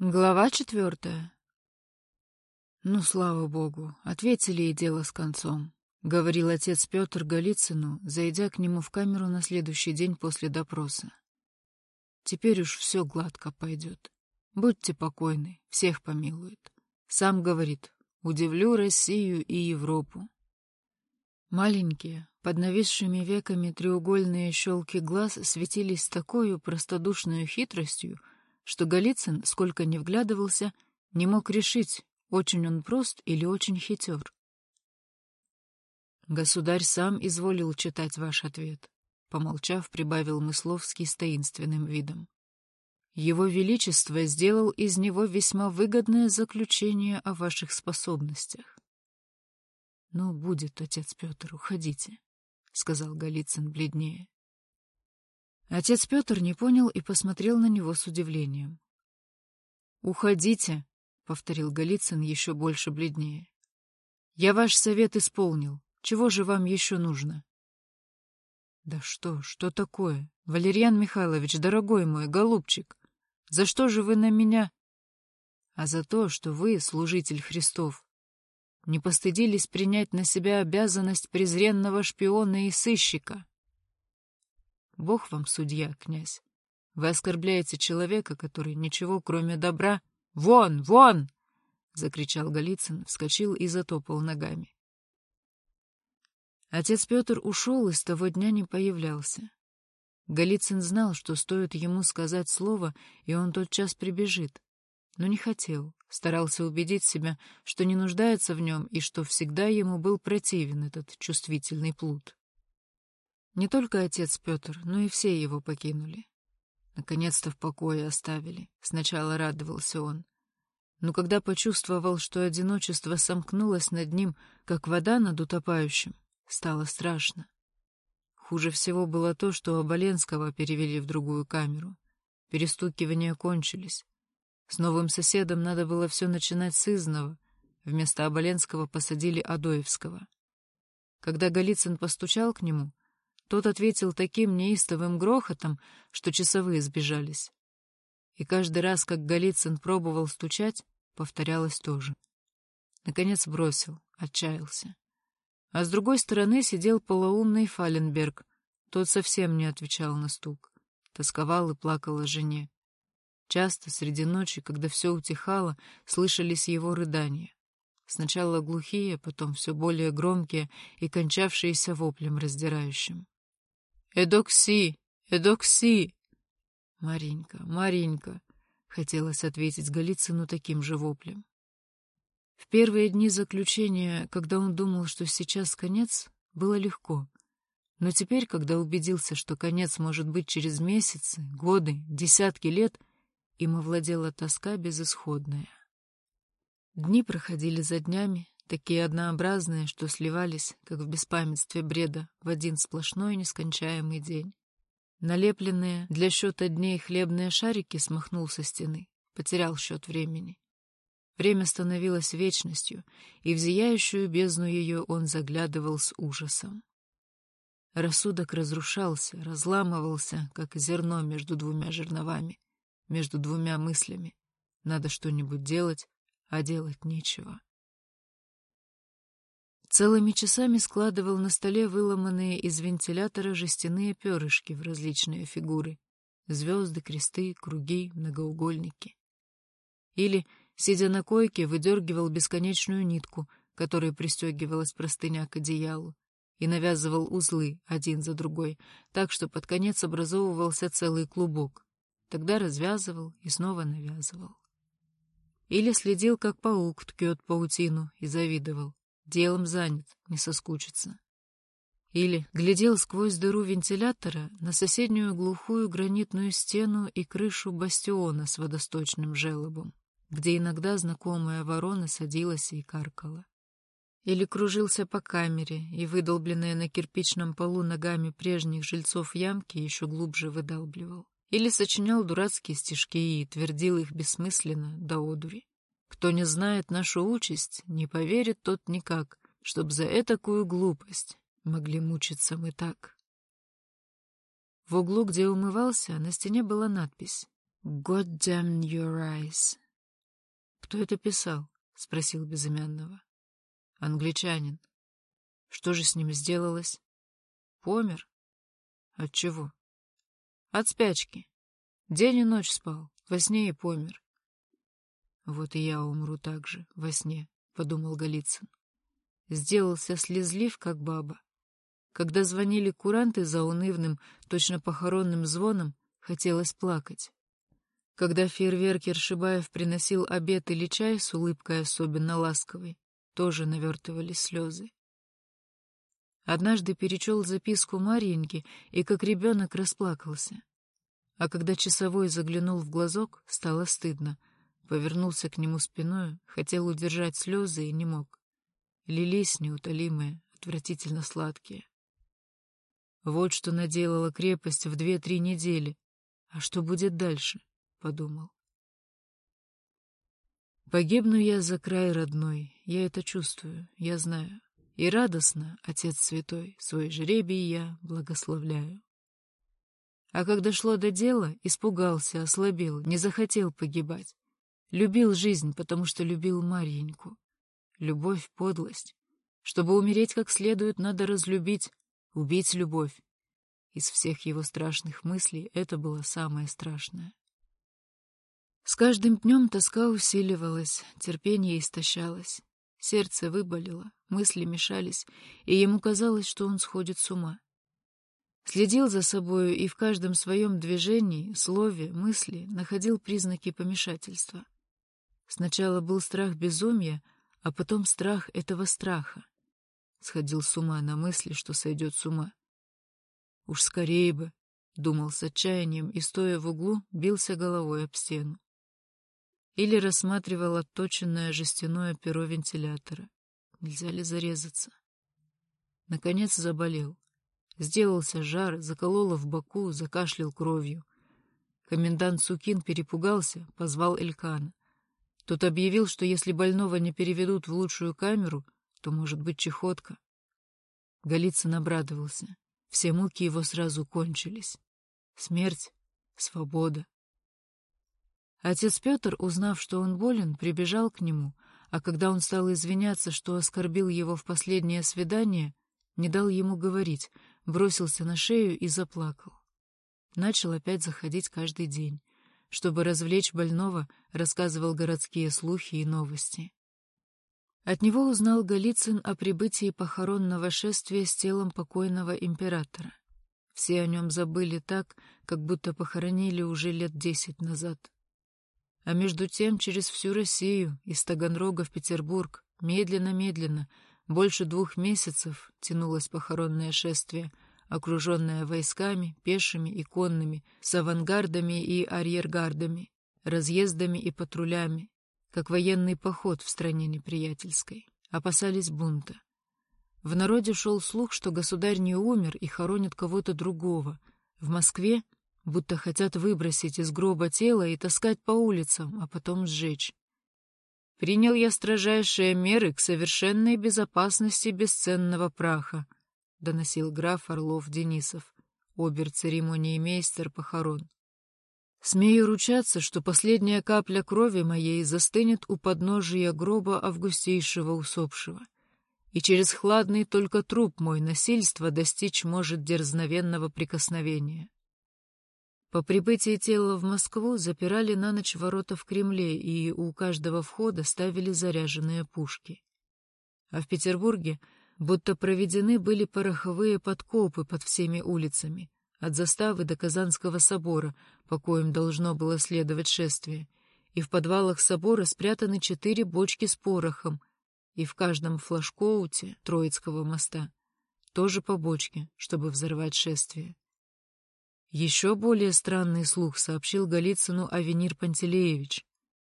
Глава четвертая. «Ну, слава богу, ответили и дело с концом», — говорил отец Петр Голицыну, зайдя к нему в камеру на следующий день после допроса. «Теперь уж все гладко пойдет. Будьте покойны, всех помилует. Сам говорит, удивлю Россию и Европу». Маленькие, под нависшими веками треугольные щелки глаз светились с такой простодушной хитростью, что Голицын, сколько ни вглядывался, не мог решить, очень он прост или очень хитер. «Государь сам изволил читать ваш ответ», — помолчав, прибавил Мысловский с таинственным видом. «Его Величество сделал из него весьма выгодное заключение о ваших способностях». «Ну, будет, отец Петр, уходите», — сказал Голицын бледнее. Отец Петр не понял и посмотрел на него с удивлением. «Уходите», — повторил Голицын еще больше бледнее. «Я ваш совет исполнил. Чего же вам еще нужно?» «Да что, что такое? Валерьян Михайлович, дорогой мой, голубчик, за что же вы на меня...» «А за то, что вы, служитель Христов, не постыдились принять на себя обязанность презренного шпиона и сыщика». Бог вам судья, князь. Вы оскорбляете человека, который ничего, кроме добра... Вон, вон! — закричал Голицын, вскочил и затопал ногами. Отец Петр ушел и с того дня не появлялся. Голицын знал, что стоит ему сказать слово, и он тотчас прибежит. Но не хотел, старался убедить себя, что не нуждается в нем и что всегда ему был противен этот чувствительный плут. Не только отец Петр, но и все его покинули. Наконец-то в покое оставили. Сначала радовался он. Но когда почувствовал, что одиночество сомкнулось над ним, как вода над утопающим, стало страшно. Хуже всего было то, что Оболенского перевели в другую камеру. Перестукивания кончились. С новым соседом надо было все начинать с изного. Вместо Оболенского посадили Адоевского. Когда Голицын постучал к нему, тот ответил таким неистовым грохотом, что часовые сбежались. И каждый раз, как Голицын пробовал стучать, повторялось то же. Наконец бросил, отчаялся. А с другой стороны сидел полоумный Фаленберг. Тот совсем не отвечал на стук. Тосковал и плакал о жене. Часто среди ночи, когда все утихало, слышались его рыдания. Сначала глухие, потом все более громкие и кончавшиеся воплем раздирающим. «Эдокси! Эдокси!» «Маринька, Маринька!» — хотелось ответить Голицыну таким же воплем. В первые дни заключения, когда он думал, что сейчас конец, было легко. Но теперь, когда убедился, что конец может быть через месяцы, годы, десятки лет, им овладела тоска безысходная. Дни проходили за днями, такие однообразные, что сливались, как в беспамятстве бреда, в один сплошной нескончаемый день. Налепленные для счета дней хлебные шарики смахнул со стены, потерял счет времени. Время становилось вечностью, и в зияющую бездну ее он заглядывал с ужасом. Рассудок разрушался, разламывался, как зерно между двумя жерновами, между двумя мыслями. Надо что-нибудь делать, а делать нечего. Целыми часами складывал на столе выломанные из вентилятора жестяные перышки в различные фигуры. Звезды, кресты, круги, многоугольники. Или, сидя на койке, выдергивал бесконечную нитку, которой пристегивалась простыня к одеялу, и навязывал узлы один за другой, так что под конец образовывался целый клубок. Тогда развязывал и снова навязывал. Или следил, как паук ткет паутину, и завидовал. Делом занят, не соскучится. Или глядел сквозь дыру вентилятора на соседнюю глухую гранитную стену и крышу бастиона с водосточным желобом, где иногда знакомая ворона садилась и каркала. Или кружился по камере, и выдолбленные на кирпичном полу ногами прежних жильцов ямки еще глубже выдалбливал. Или сочинял дурацкие стишки и твердил их бессмысленно до одури. Кто не знает нашу участь, не поверит тот никак, чтоб за этакую глупость могли мучиться мы так. В углу, где умывался, на стене была надпись «God damn your eyes» Кто это писал? — спросил безымянного. — Англичанин. Что же с ним сделалось? Помер? От чего? От спячки. День и ночь спал, во сне и помер. Вот и я умру так же, во сне, — подумал Голицын. Сделался слезлив, как баба. Когда звонили куранты за унывным, точно похоронным звоном, хотелось плакать. Когда фейерверкер Шибаев приносил обед или чай с улыбкой особенно ласковой, тоже навертывались слезы. Однажды перечел записку Марьеньки и как ребенок расплакался. А когда часовой заглянул в глазок, стало стыдно. Повернулся к нему спиной, хотел удержать слезы и не мог. Лились неутолимые, отвратительно сладкие. Вот что наделала крепость в две-три недели. А что будет дальше? — подумал. Погибну я за край родной, я это чувствую, я знаю. И радостно, Отец Святой, свой жребий я благословляю. А когда шло до дела, испугался, ослабел, не захотел погибать. Любил жизнь, потому что любил Марьеньку. Любовь — подлость. Чтобы умереть как следует, надо разлюбить, убить любовь. Из всех его страшных мыслей это было самое страшное. С каждым днем тоска усиливалась, терпение истощалось. Сердце выболело, мысли мешались, и ему казалось, что он сходит с ума. Следил за собою и в каждом своем движении, слове, мысли находил признаки помешательства. Сначала был страх безумия, а потом страх этого страха. Сходил с ума на мысли, что сойдет с ума. Уж скорее бы, думал с отчаянием и, стоя в углу, бился головой об стену или рассматривал отточенное жестяное перо вентилятора. Нельзя ли зарезаться? Наконец заболел. Сделался жар, закололо в боку, закашлял кровью. Комендант Сукин перепугался, позвал Элькана. Тот объявил, что если больного не переведут в лучшую камеру, то может быть чехотка. Голицын обрадовался. Все муки его сразу кончились. Смерть, свобода. Отец Петр, узнав, что он болен, прибежал к нему, а когда он стал извиняться, что оскорбил его в последнее свидание, не дал ему говорить, бросился на шею и заплакал. Начал опять заходить каждый день. Чтобы развлечь больного, рассказывал городские слухи и новости. От него узнал Голицын о прибытии похоронного шествия с телом покойного императора. Все о нем забыли так, как будто похоронили уже лет десять назад. А между тем через всю Россию, из Таганрога в Петербург, медленно-медленно, больше двух месяцев тянулось похоронное шествие, окруженное войсками, пешими и конными, с авангардами и арьергардами, разъездами и патрулями, как военный поход в стране неприятельской. Опасались бунта. В народе шел слух, что государь не умер и хоронит кого-то другого. В Москве будто хотят выбросить из гроба тело и таскать по улицам, а потом сжечь. Принял я строжайшие меры к совершенной безопасности бесценного праха, — доносил граф Орлов-Денисов, обер-церемониймейстер похорон. Смею ручаться, что последняя капля крови моей застынет у подножия гроба августейшего усопшего, и через хладный только труп мой насильство достичь может дерзновенного прикосновения. По прибытии тела в Москву запирали на ночь ворота в Кремле и у каждого входа ставили заряженные пушки. А в Петербурге будто проведены были пороховые подкопы под всеми улицами, от заставы до Казанского собора, по коим должно было следовать шествие, и в подвалах собора спрятаны четыре бочки с порохом, и в каждом флажкоуте Троицкого моста тоже по бочке, чтобы взорвать шествие. Еще более странный слух сообщил Голицыну Авенир Пантелеевич.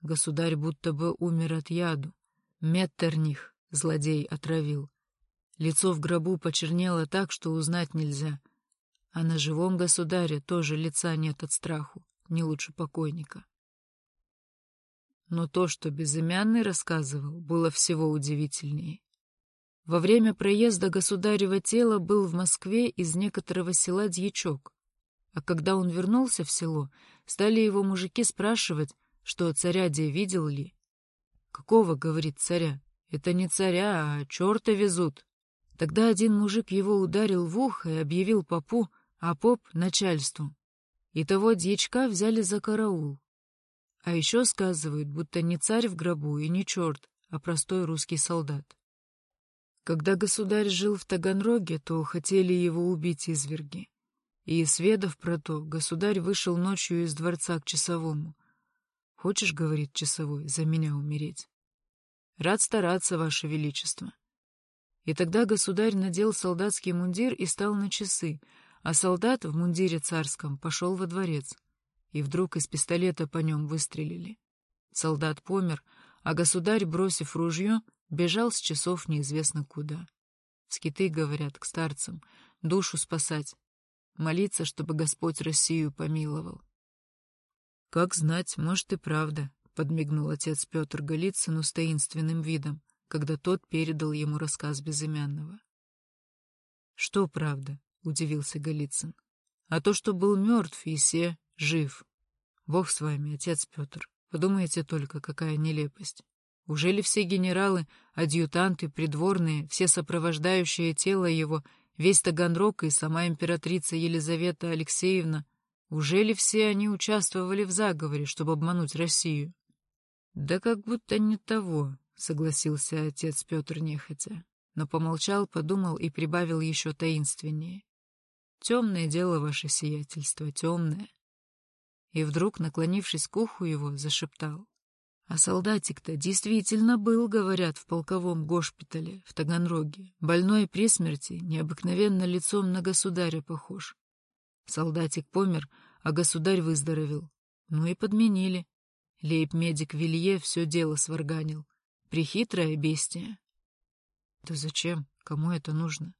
Государь будто бы умер от яду. Меттерних злодей отравил. Лицо в гробу почернело так, что узнать нельзя. А на живом государе тоже лица нет от страху, не лучше покойника. Но то, что безымянный рассказывал, было всего удивительнее. Во время проезда государева тела был в Москве из некоторого села дьячок. А когда он вернулся в село, стали его мужики спрашивать, что царя де видел ли. Какого, говорит, царя? Это не царя, а черта везут. Тогда один мужик его ударил в ухо и объявил попу, а поп — начальству. И того дьячка взяли за караул. А еще сказывают, будто не царь в гробу и не черт, а простой русский солдат. Когда государь жил в Таганроге, то хотели его убить изверги. И, сведав про то, государь вышел ночью из дворца к часовому. «Хочешь, — говорит часовой, — за меня умереть?» «Рад стараться, ваше величество». И тогда государь надел солдатский мундир и стал на часы, а солдат в мундире царском пошел во дворец. И вдруг из пистолета по нем выстрелили. Солдат помер, а государь, бросив ружье, бежал с часов неизвестно куда. Скиты говорят к старцам, душу спасать, молиться, чтобы Господь Россию помиловал. «Как знать, может и правда», — подмигнул отец Петр Голицыну с таинственным видом, когда тот передал ему рассказ безымянного. «Что правда?» — удивился Голицын. «А то, что был мертв, и се жив. Бог с вами, отец Петр. Подумайте только, какая нелепость. Ужели все генералы, адъютанты, придворные, все сопровождающие тело его, весь Таганрог и сама императрица Елизавета Алексеевна, ужели все они участвовали в заговоре, чтобы обмануть Россию? Да как будто не того, — согласился отец Петр нехотя, но помолчал, подумал и прибавил еще таинственнее. Темное дело ваше сиятельство, темное. И вдруг, наклонившись к уху его, зашептал. А солдатик-то действительно был, говорят, в полковом госпитале в Таганроге. Больной при смерти, необыкновенно лицом на государя похож. Солдатик помер, а государь выздоровел. Ну и подменили. Лейб-медик Вилье все дело сварганил. Прихитрое бестие. Да зачем? Кому это нужно?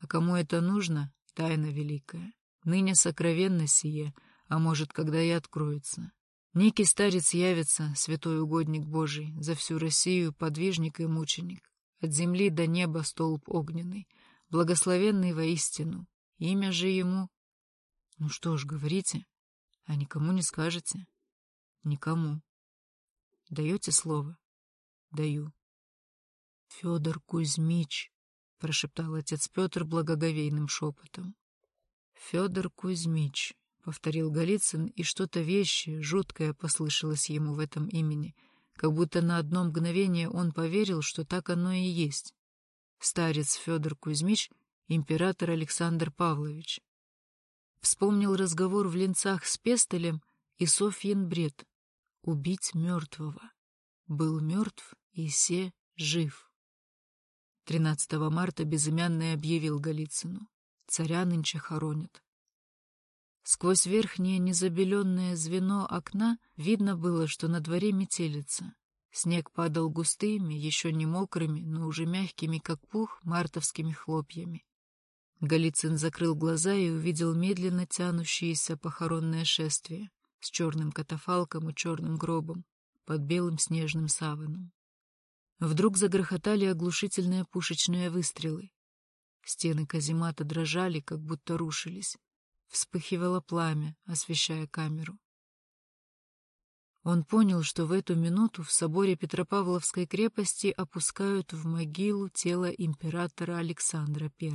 А кому это нужно? Тайна великая. Ныне сокровенно сие, а может, когда и откроется. Некий старец явится, святой угодник Божий, за всю Россию подвижник и мученик. От земли до неба столб огненный, благословенный воистину. Имя же ему... Ну что ж, говорите, а никому не скажете? Никому. Даете слово? Даю. Федор Кузьмич, прошептал отец Петр благоговейным шепотом. Федор Кузьмич, — повторил Голицын, и что-то вещее, жуткое послышалось ему в этом имени, как будто на одно мгновение он поверил, что так оно и есть. Старец Федор Кузьмич, император Александр Павлович. Вспомнил разговор в Ленцах с Пестелем и Софьин бред. Убить мертвого. Был мертв и се жив. 13 марта безымянный объявил Голицыну. Царя нынче хоронят. Сквозь верхнее незабеленное звено окна видно было, что на дворе метелица. Снег падал густыми, еще не мокрыми, но уже мягкими, как пух, мартовскими хлопьями. Голицын закрыл глаза и увидел медленно тянущееся похоронное шествие с черным катафалком и черным гробом под белым снежным саваном. Вдруг загрохотали оглушительные пушечные выстрелы. Стены каземата дрожали, как будто рушились. Вспыхивало пламя, освещая камеру. Он понял, что в эту минуту в соборе Петропавловской крепости опускают в могилу тело императора Александра I.